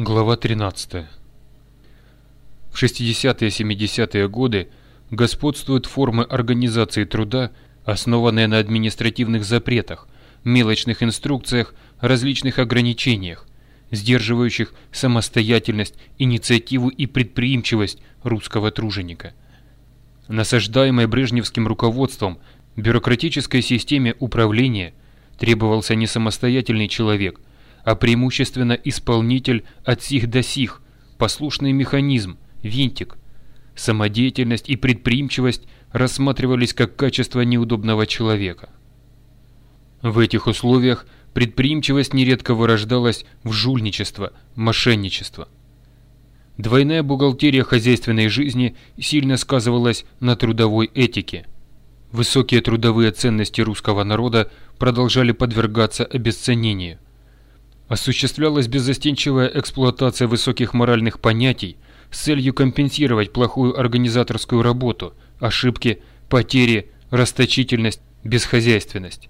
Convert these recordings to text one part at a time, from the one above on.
Глава 13. В 60-70-е годы господствуют формы организации труда, основанные на административных запретах, мелочных инструкциях, различных ограничениях, сдерживающих самостоятельность, инициативу и предприимчивость русского труженика. Насаждаемой брежневским руководством бюрократической системе управления требовался не самостоятельный человек – а преимущественно исполнитель от сих до сих, послушный механизм, винтик. Самодеятельность и предприимчивость рассматривались как качество неудобного человека. В этих условиях предприимчивость нередко вырождалась в жульничество, мошенничество. Двойная бухгалтерия хозяйственной жизни сильно сказывалась на трудовой этике. Высокие трудовые ценности русского народа продолжали подвергаться обесценению – осуществлялась беззастенчивая эксплуатация высоких моральных понятий с целью компенсировать плохую организаторскую работу, ошибки, потери, расточительность, бесхозяйственность.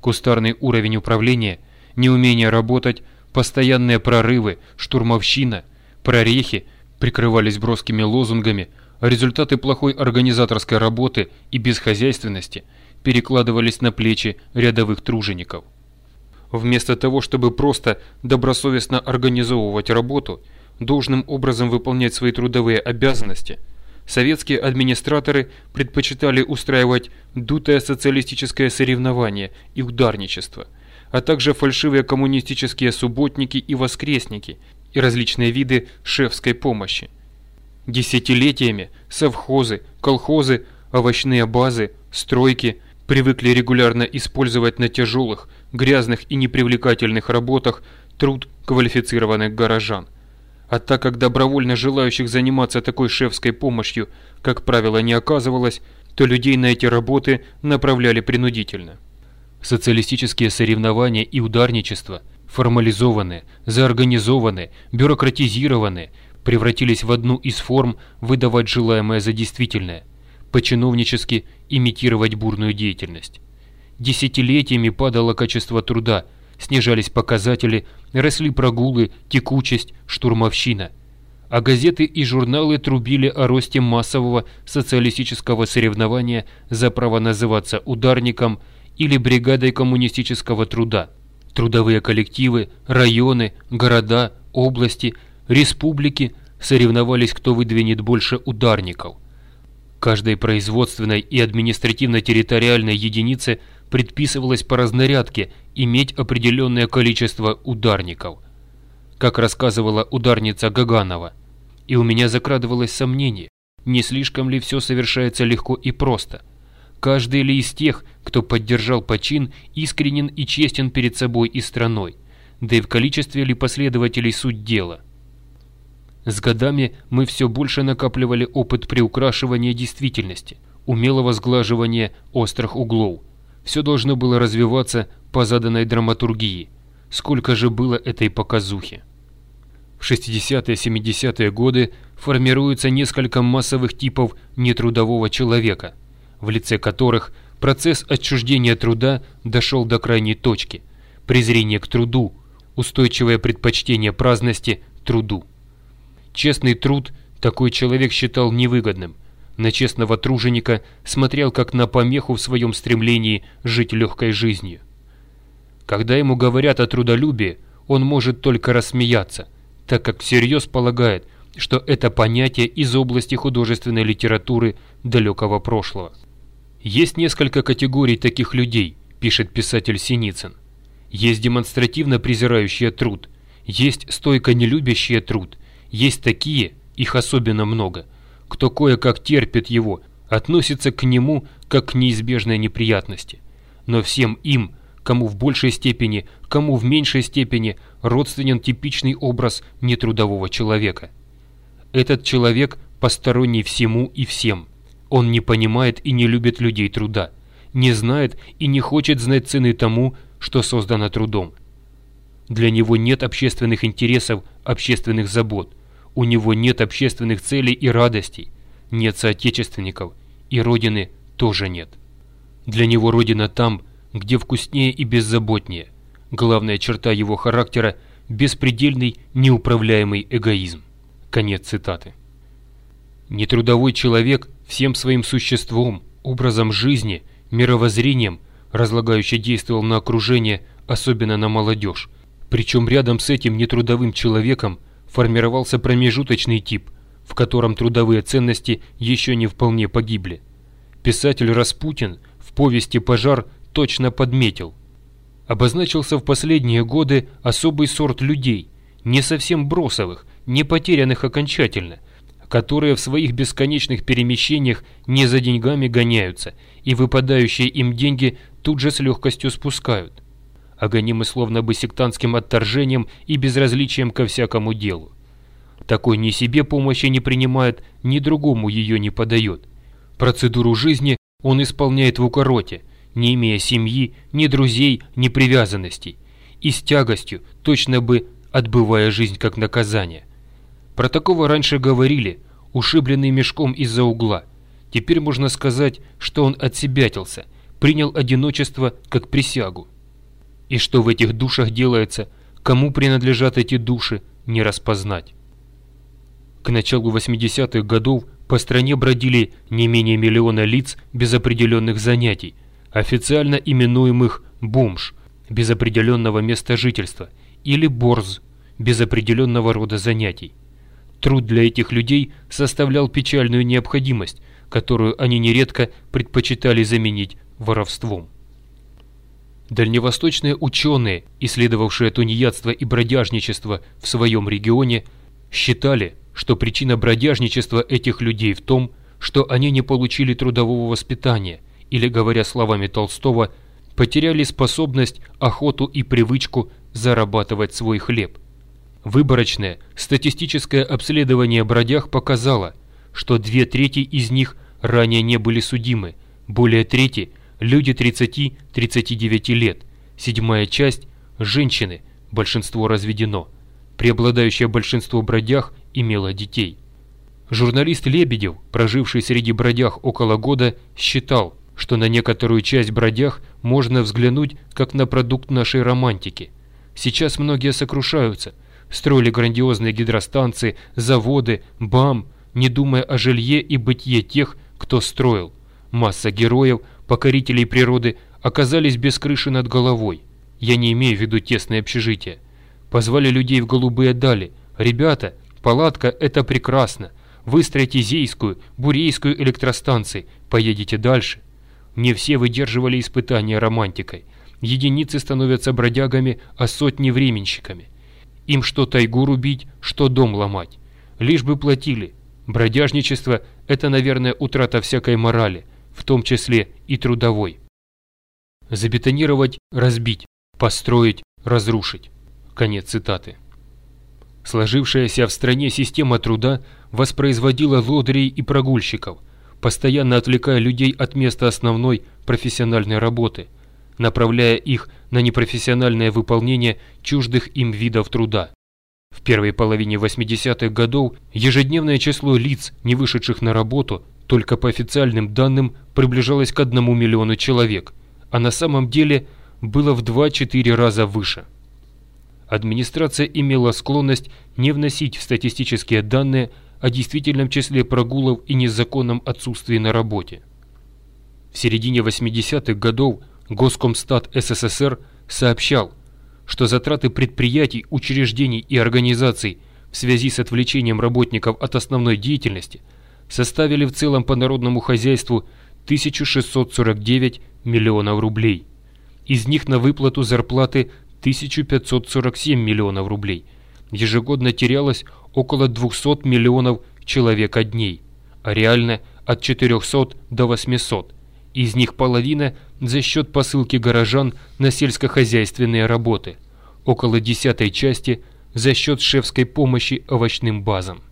Кустарный уровень управления, неумение работать, постоянные прорывы, штурмовщина, прорехи прикрывались броскими лозунгами, а результаты плохой организаторской работы и бесхозяйственности перекладывались на плечи рядовых тружеников. Вместо того, чтобы просто добросовестно организовывать работу, должным образом выполнять свои трудовые обязанности, советские администраторы предпочитали устраивать дутое социалистическое соревнование и ударничество, а также фальшивые коммунистические субботники и воскресники и различные виды шефской помощи. Десятилетиями совхозы, колхозы, овощные базы, стройки привыкли регулярно использовать на тяжелых, грязных и непривлекательных работах труд квалифицированных горожан. А так как добровольно желающих заниматься такой шефской помощью, как правило, не оказывалось, то людей на эти работы направляли принудительно. Социалистические соревнования и ударничество, формализованные, заорганизованные, бюрократизированные, превратились в одну из форм выдавать желаемое за действительное, по-чиновнически имитировать бурную деятельность. Десятилетиями падало качество труда, снижались показатели, росли прогулы, текучесть, штурмовщина. А газеты и журналы трубили о росте массового социалистического соревнования за право называться ударником или бригадой коммунистического труда. Трудовые коллективы, районы, города, области, республики соревновались, кто выдвинет больше ударников. Каждой производственной и административно-территориальной единице предписывалось по разнарядке иметь определенное количество ударников. Как рассказывала ударница Гаганова. И у меня закрадывалось сомнение, не слишком ли все совершается легко и просто. Каждый ли из тех, кто поддержал почин, искренен и честен перед собой и страной, да и в количестве ли последователей суть дела. С годами мы все больше накапливали опыт приукрашивания действительности, умелого сглаживания острых углов – все должно было развиваться по заданной драматургии. Сколько же было этой показухи? В 60-70-е годы формируются несколько массовых типов нетрудового человека, в лице которых процесс отчуждения труда дошел до крайней точки. Презрение к труду, устойчивое предпочтение праздности труду. Честный труд такой человек считал невыгодным, на честного труженика смотрел как на помеху в своем стремлении жить легкой жизнью. Когда ему говорят о трудолюбии, он может только рассмеяться, так как всерьез полагает, что это понятие из области художественной литературы далекого прошлого. Есть несколько категорий таких людей, пишет писатель Синицын. Есть демонстративно презирающие труд, есть стойко нелюбящие труд, есть такие, их особенно много, кто кое-как терпит его, относится к нему как к неизбежной неприятности. Но всем им, кому в большей степени, кому в меньшей степени, родственен типичный образ нетрудового человека. Этот человек посторонний всему и всем. Он не понимает и не любит людей труда, не знает и не хочет знать цены тому, что создано трудом. Для него нет общественных интересов, общественных забот – у него нет общественных целей и радостей, нет соотечественников, и родины тоже нет. Для него родина там, где вкуснее и беззаботнее. Главная черта его характера – беспредельный неуправляемый эгоизм. Конец цитаты. Нетрудовой человек всем своим существом, образом жизни, мировоззрением, разлагающе действовал на окружение, особенно на молодежь. Причем рядом с этим нетрудовым человеком формировался промежуточный тип, в котором трудовые ценности еще не вполне погибли. Писатель Распутин в повести «Пожар» точно подметил. Обозначился в последние годы особый сорт людей, не совсем бросовых, не потерянных окончательно, которые в своих бесконечных перемещениях не за деньгами гоняются и выпадающие им деньги тут же с легкостью спускают. А гонимы словно бы сектантским отторжением и безразличием ко всякому делу. Такой ни себе помощи не принимает, ни другому ее не подает. Процедуру жизни он исполняет в укороте, не имея семьи, ни друзей, ни привязанностей, и с тягостью, точно бы отбывая жизнь как наказание. Про такого раньше говорили, ушибленный мешком из-за угла. Теперь можно сказать, что он отсебятился, принял одиночество как присягу. И что в этих душах делается, кому принадлежат эти души, не распознать. К началу 80-х годов по стране бродили не менее миллиона лиц без определенных занятий, официально именуемых «бомж» без определенного места жительства или «борз» без определенного рода занятий. Труд для этих людей составлял печальную необходимость, которую они нередко предпочитали заменить воровством. Дальневосточные ученые, исследовавшие тунеядство и бродяжничество в своем регионе, считали, что причина бродяжничества этих людей в том, что они не получили трудового воспитания или, говоря словами Толстого, потеряли способность, охоту и привычку зарабатывать свой хлеб. Выборочное статистическое обследование бродяг показало, что две трети из них ранее не были судимы, более трети – люди 30-39 лет, седьмая часть – женщины, большинство разведено. Преобладающее большинство бродяг имело детей. Журналист Лебедев, проживший среди бродяг около года, считал, что на некоторую часть бродяг можно взглянуть как на продукт нашей романтики. Сейчас многие сокрушаются – строили грандиозные гидростанции, заводы, БАМ, не думая о жилье и бытие тех, кто строил. Масса героев, покорителей природы, оказались без крыши над головой. Я не имею в виду тесное общежитие. Позвали людей в голубые дали. Ребята, палатка – это прекрасно. Выстроите Зейскую, Бурейскую электростанции, поедете дальше. Не все выдерживали испытания романтикой. Единицы становятся бродягами, а сотни временщиками. Им что тайгу рубить, что дом ломать. Лишь бы платили. Бродяжничество – это, наверное, утрата всякой морали, в том числе и трудовой. Забетонировать – разбить, построить – разрушить. Конец цитаты. Сложившаяся в стране система труда воспроизводила лодырей и прогульщиков, постоянно отвлекая людей от места основной профессиональной работы – направляя их на непрофессиональное выполнение чуждых им видов труда. В первой половине 80-х годов ежедневное число лиц, не вышедших на работу, только по официальным данным приближалось к одному миллиону человек, а на самом деле было в 2-4 раза выше. Администрация имела склонность не вносить в статистические данные о действительном числе прогулов и незаконном отсутствии на работе. В середине 80-х годов Госкомстат СССР сообщал, что затраты предприятий, учреждений и организаций в связи с отвлечением работников от основной деятельности составили в целом по народному хозяйству 1649 миллионов рублей. Из них на выплату зарплаты 1547 миллионов рублей. Ежегодно терялось около 200 миллионов человека-дней, а реально от 400 до 800 из них половина за счет посылки горожан на сельскохозяйственные работы, около десятой части за счет шефской помощи овощным базам.